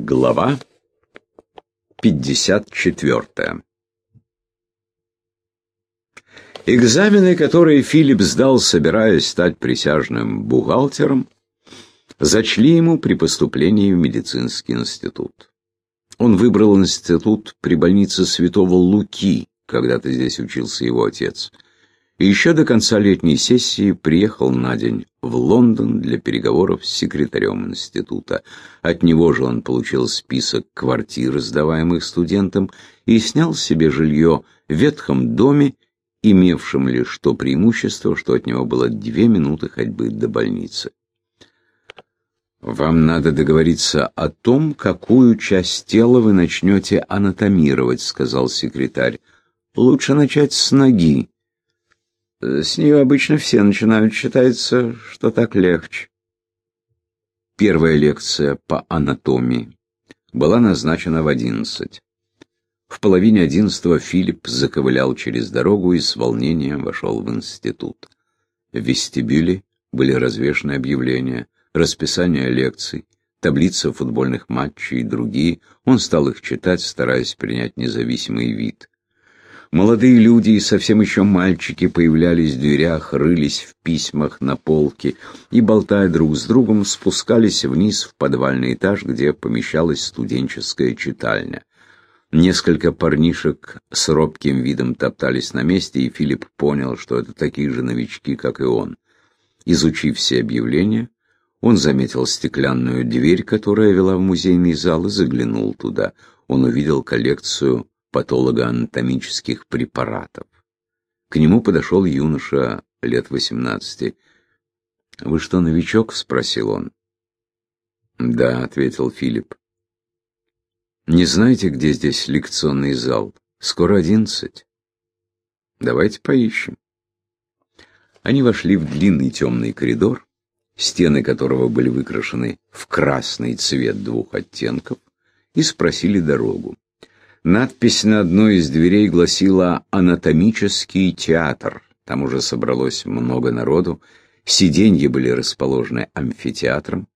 Глава 54 Экзамены, которые Филипп сдал, собираясь стать присяжным бухгалтером, зачли ему при поступлении в медицинский институт. Он выбрал институт при больнице Святого Луки, когда-то здесь учился его отец – и еще до конца летней сессии приехал на день в Лондон для переговоров с секретарем института. От него же он получил список квартир, сдаваемых студентам, и снял себе жилье в ветхом доме, имевшем лишь то преимущество, что от него было две минуты ходьбы до больницы. «Вам надо договориться о том, какую часть тела вы начнете анатомировать», — сказал секретарь. «Лучше начать с ноги, с нее обычно все начинают, считается, что так легче. Первая лекция по анатомии была назначена в одиннадцать. В половине одиннадцатого Филипп заковылял через дорогу и с волнением вошел в институт. В вестибюле были развешаны объявления, расписание лекций, таблица футбольных матчей и другие. Он стал их читать, стараясь принять независимый вид. Молодые люди и совсем еще мальчики появлялись в дверях, рылись в письмах на полке и, болтая друг с другом, спускались вниз в подвальный этаж, где помещалась студенческая читальня. Несколько парнишек с робким видом топтались на месте, и Филипп понял, что это такие же новички, как и он. Изучив все объявления, он заметил стеклянную дверь, которая вела в музейный зал, и заглянул туда. Он увидел коллекцию патологоанатомических препаратов. К нему подошел юноша лет восемнадцати. «Вы что, новичок?» — спросил он. «Да», — ответил Филипп. «Не знаете, где здесь лекционный зал? Скоро одиннадцать. Давайте поищем». Они вошли в длинный темный коридор, стены которого были выкрашены в красный цвет двух оттенков, и спросили дорогу. Надпись на одной из дверей гласила «Анатомический театр». Там уже собралось много народу. Сиденья были расположены амфитеатром.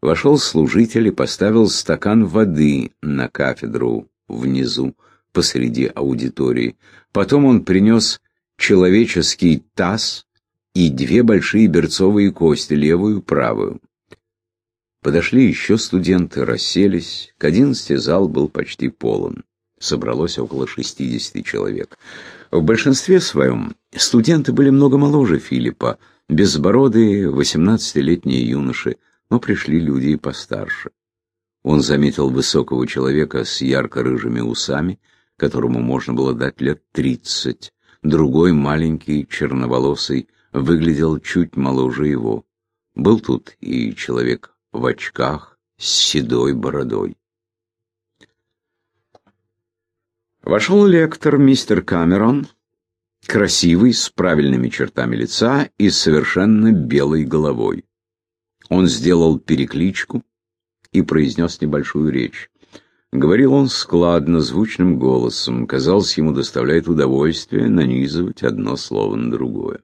Вошел служитель и поставил стакан воды на кафедру внизу, посреди аудитории. Потом он принес человеческий таз и две большие берцовые кости, левую и правую. Подошли еще студенты, расселись. К одиннадцати зал был почти полон собралось около 60 человек. В большинстве своем студенты были много моложе Филиппа, безбородые, 18-летние юноши, но пришли люди и постарше. Он заметил высокого человека с ярко-рыжими усами, которому можно было дать лет тридцать. Другой, маленький, черноволосый, выглядел чуть моложе его. Был тут и человек в очках с седой бородой. Вошел лектор мистер Камерон, красивый, с правильными чертами лица и совершенно белой головой. Он сделал перекличку и произнес небольшую речь. Говорил он складно, звучным голосом, казалось, ему доставляет удовольствие нанизывать одно слово на другое.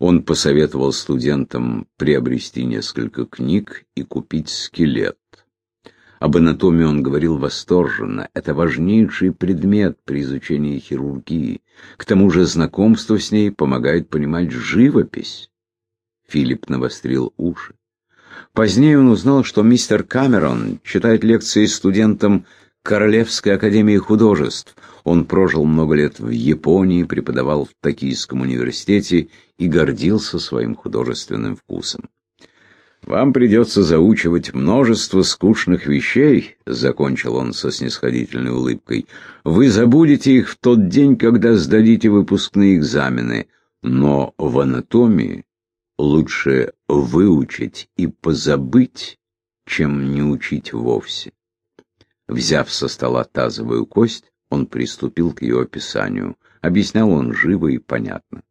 Он посоветовал студентам приобрести несколько книг и купить скелет. Об анатомии он говорил восторженно. Это важнейший предмет при изучении хирургии. К тому же знакомство с ней помогает понимать живопись. Филипп навострил уши. Позднее он узнал, что мистер Камерон читает лекции студентам Королевской академии художеств. Он прожил много лет в Японии, преподавал в Токийском университете и гордился своим художественным вкусом. «Вам придется заучивать множество скучных вещей», — закончил он со снисходительной улыбкой. «Вы забудете их в тот день, когда сдадите выпускные экзамены, но в анатомии лучше выучить и позабыть, чем не учить вовсе». Взяв со стола тазовую кость, он приступил к ее описанию. Объяснял он живо и понятно.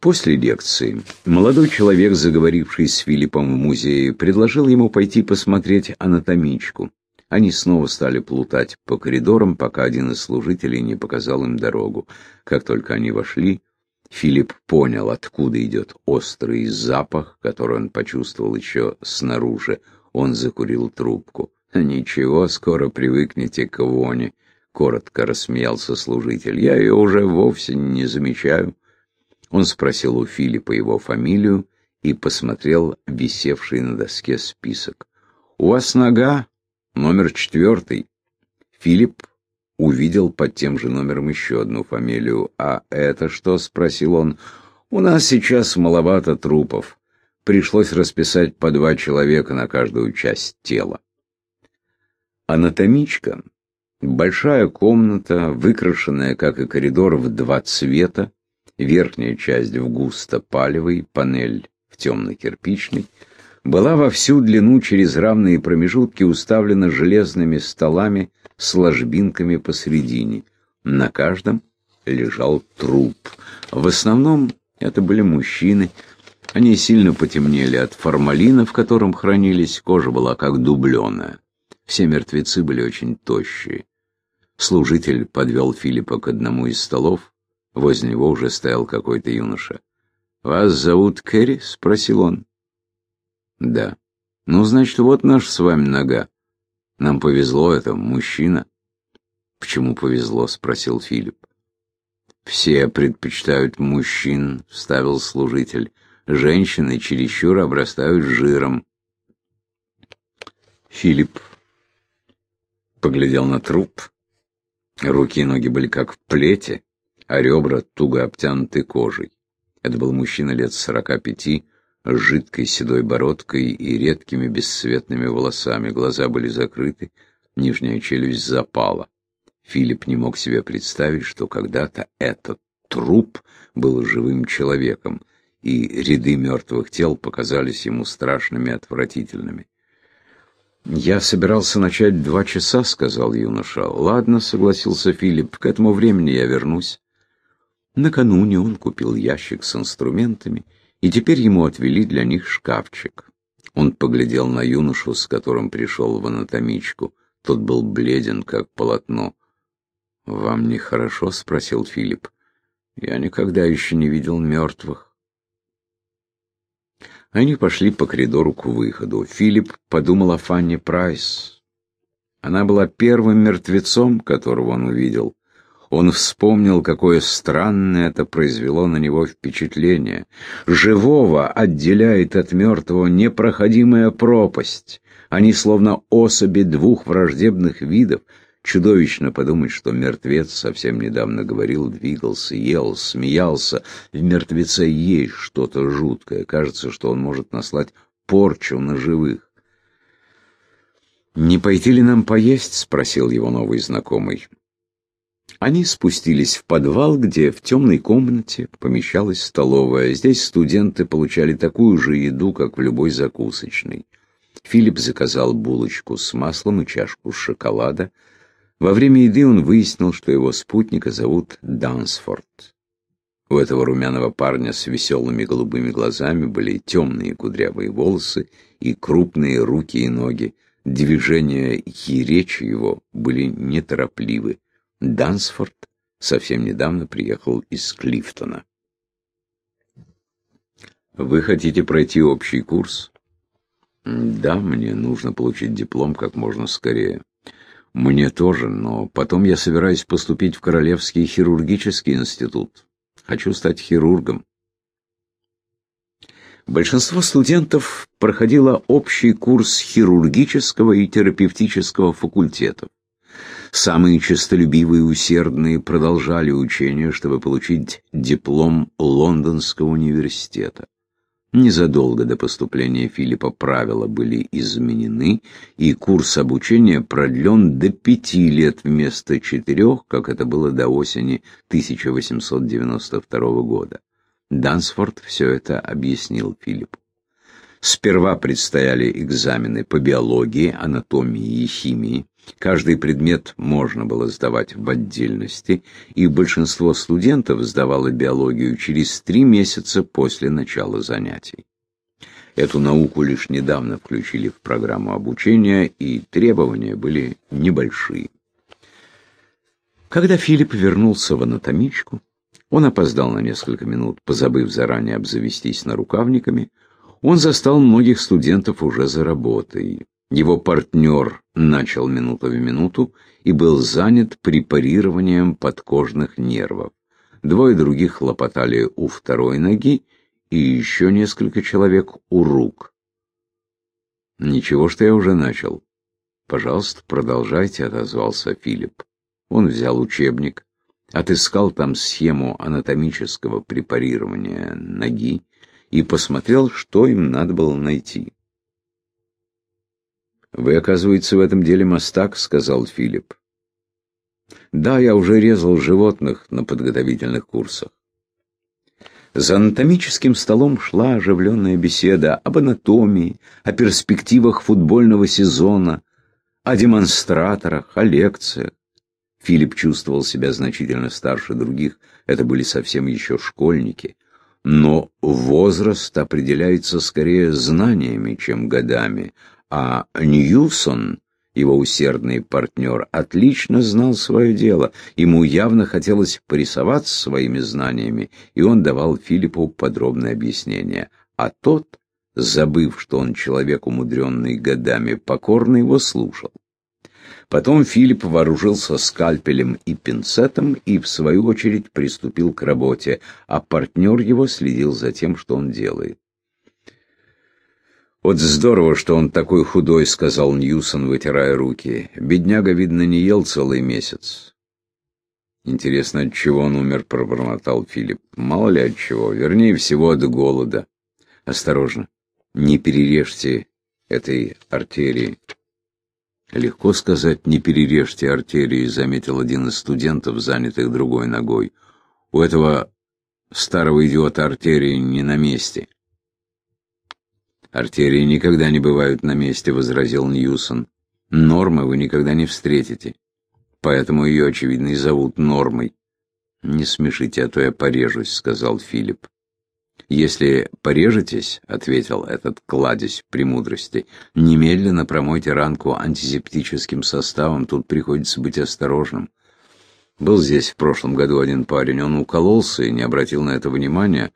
После лекции молодой человек, заговоривший с Филиппом в музее, предложил ему пойти посмотреть анатомичку. Они снова стали плутать по коридорам, пока один из служителей не показал им дорогу. Как только они вошли, Филипп понял, откуда идет острый запах, который он почувствовал еще снаружи. Он закурил трубку. «Ничего, скоро привыкнете к воне», — коротко рассмеялся служитель. «Я ее уже вовсе не замечаю». Он спросил у Филиппа его фамилию и посмотрел висевший на доске список. «У вас нога, номер четвертый». Филипп увидел под тем же номером еще одну фамилию. «А это что?» — спросил он. «У нас сейчас маловато трупов. Пришлось расписать по два человека на каждую часть тела». Анатомичка — большая комната, выкрашенная, как и коридор, в два цвета, верхняя часть в густо-палевый, панель в темно-кирпичный, была во всю длину через равные промежутки уставлена железными столами с ложбинками посередине. На каждом лежал труп. В основном это были мужчины. Они сильно потемнели от формалина, в котором хранились, кожа была как дубленая. Все мертвецы были очень тощие. Служитель подвел Филиппа к одному из столов. Возле него уже стоял какой-то юноша. «Вас зовут Кэрри?» — спросил он. «Да». «Ну, значит, вот наш с вами нога. Нам повезло, это мужчина». «Почему повезло?» — спросил Филипп. «Все предпочитают мужчин», — вставил служитель. «Женщины чересчур обрастают жиром». Филипп поглядел на труп. Руки и ноги были как в плете, а ребра туго обтянуты кожей. Это был мужчина лет сорока пяти, с жидкой седой бородкой и редкими бесцветными волосами. Глаза были закрыты, нижняя челюсть запала. Филипп не мог себе представить, что когда-то этот труп был живым человеком, и ряды мертвых тел показались ему страшными отвратительными. «Я собирался начать два часа», — сказал юноша. «Ладно», — согласился Филипп, — «к этому времени я вернусь». Накануне он купил ящик с инструментами, и теперь ему отвели для них шкафчик. Он поглядел на юношу, с которым пришел в анатомичку. Тот был бледен, как полотно. «Вам нехорошо?» — спросил Филипп. «Я никогда еще не видел мертвых». Они пошли по коридору к выходу. Филипп подумал о Фанне Прайс. Она была первым мертвецом, которого он увидел. Он вспомнил, какое странное это произвело на него впечатление. Живого отделяет от мертвого непроходимая пропасть. Они словно особи двух враждебных видов — Чудовищно подумать, что мертвец совсем недавно говорил, двигался, ел, смеялся. В мертвеце есть что-то жуткое. Кажется, что он может наслать порчу на живых. «Не пойти ли нам поесть?» — спросил его новый знакомый. Они спустились в подвал, где в темной комнате помещалась столовая. Здесь студенты получали такую же еду, как в любой закусочной. Филипп заказал булочку с маслом и чашку шоколада — во время еды он выяснил, что его спутника зовут Дансфорд. У этого румяного парня с веселыми голубыми глазами были темные кудрявые волосы и крупные руки и ноги. Движения и речь его были неторопливы. Дансфорд совсем недавно приехал из Клифтона. «Вы хотите пройти общий курс?» «Да, мне нужно получить диплом как можно скорее». Мне тоже, но потом я собираюсь поступить в Королевский хирургический институт. Хочу стать хирургом. Большинство студентов проходило общий курс хирургического и терапевтического факультетов. Самые честолюбивые и усердные продолжали учение, чтобы получить диплом Лондонского университета. Незадолго до поступления Филиппа правила были изменены, и курс обучения продлен до пяти лет вместо четырех, как это было до осени 1892 года. Дансфорд все это объяснил Филиппу. Сперва предстояли экзамены по биологии, анатомии и химии. Каждый предмет можно было сдавать в отдельности, и большинство студентов сдавало биологию через три месяца после начала занятий. Эту науку лишь недавно включили в программу обучения, и требования были небольшие. Когда Филипп вернулся в анатомичку, он опоздал на несколько минут, позабыв заранее обзавестись нарукавниками, Он застал многих студентов уже за работой. Его партнер начал минуту в минуту и был занят препарированием подкожных нервов. Двое других хлопотали у второй ноги, и еще несколько человек у рук. «Ничего, что я уже начал». «Пожалуйста, продолжайте», — отозвался Филипп. Он взял учебник, отыскал там схему анатомического препарирования ноги и посмотрел, что им надо было найти. «Вы, оказывается, в этом деле мастак», — сказал Филипп. «Да, я уже резал животных на подготовительных курсах». За анатомическим столом шла оживленная беседа об анатомии, о перспективах футбольного сезона, о демонстраторах, о лекциях. Филипп чувствовал себя значительно старше других, это были совсем еще школьники. Но возраст определяется скорее знаниями, чем годами, а Ньюсон, его усердный партнер, отлично знал свое дело. Ему явно хотелось порисоваться своими знаниями, и он давал Филиппу подробное объяснение. А тот, забыв, что он человек, умудренный годами, покорно его слушал. Потом Филипп вооружился скальпелем и пинцетом и, в свою очередь, приступил к работе, а партнер его следил за тем, что он делает. «Вот здорово, что он такой худой», — сказал Ньюсон, вытирая руки. «Бедняга, видно, не ел целый месяц». «Интересно, от чего он умер?» — пробормотал Филипп. «Мало ли от чего. Вернее всего, от голода. Осторожно, не перережьте этой артерии». «Легко сказать, не перережьте артерии», — заметил один из студентов, занятых другой ногой. «У этого старого идиота артерии не на месте». «Артерии никогда не бывают на месте», — возразил Ньюсон. «Нормы вы никогда не встретите. Поэтому ее, очевидно, и зовут Нормой». «Не смешите, а то я порежусь», — сказал Филипп. «Если порежетесь», — ответил этот кладезь премудрости, — «немедленно промойте ранку антисептическим составом, тут приходится быть осторожным». Был здесь в прошлом году один парень, он укололся и не обратил на это внимания,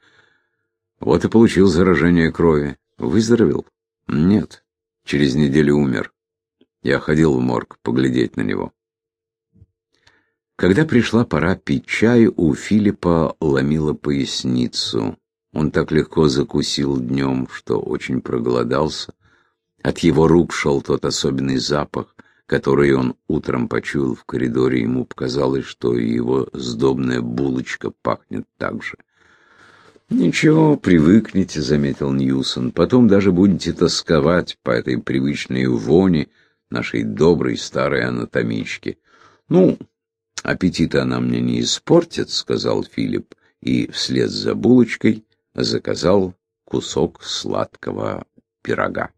вот и получил заражение крови. Выздоровел? Нет. Через неделю умер. Я ходил в морг поглядеть на него. Когда пришла пора пить чай, у Филиппа ломило поясницу. Он так легко закусил днем, что очень проголодался. От его рук шел тот особенный запах, который он утром почуял в коридоре. Ему показалось, что его сдобная булочка пахнет так же. «Ничего, привыкнете», — заметил Ньюсон. «Потом даже будете тосковать по этой привычной воне нашей доброй старой анатомички». «Ну, аппетита она мне не испортит», — сказал Филипп, и вслед за булочкой заказал кусок сладкого пирога.